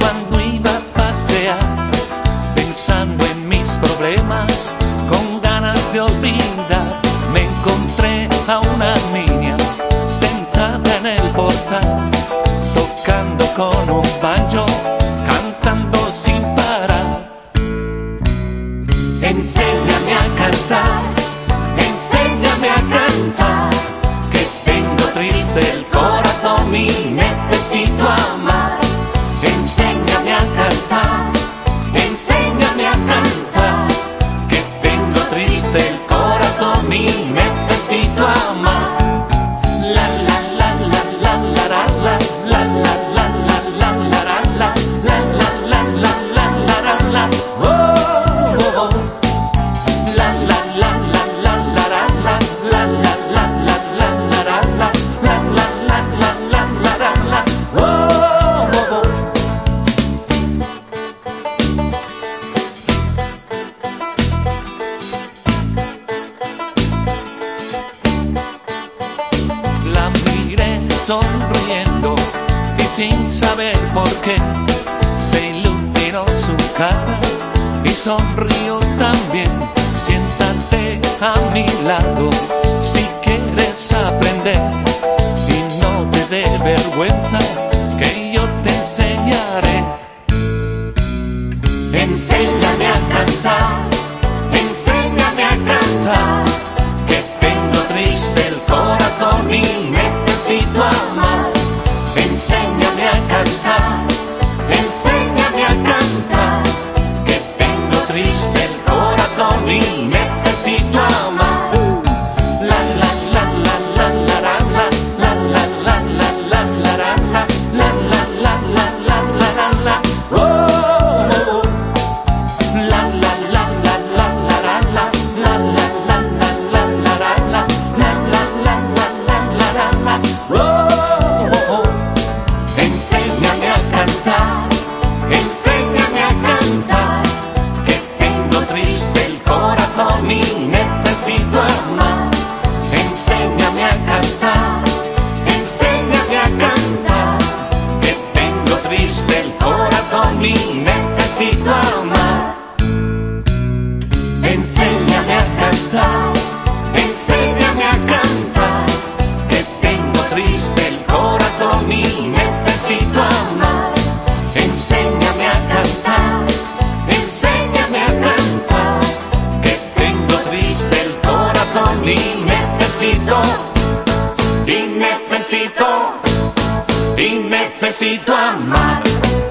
cuando iba a pasear, pensando en mis problemas, con ganas de olvidar, me encontré a una niña sentada en el portal, tocando con un banjo, cantando sin parar. Enséñame a cantar, enséñame a cantar, que tengo triste el corazón y necesito amar. Vincent. Sonriendo y sin saber por qué se iluminó su cara y sonrió también. Siéntate a mi lado si quieres aprender y no te dé vergüenza que yo te enseñaré. Enséñame necesito amar. Enséñame a cantar, enséñame a cantar, que tengo triste el corazón y necesito amar. Enséñame a cantar, enséñame a cantar, que tengo triste el corazón y necesito, y necesito, y necesito amar.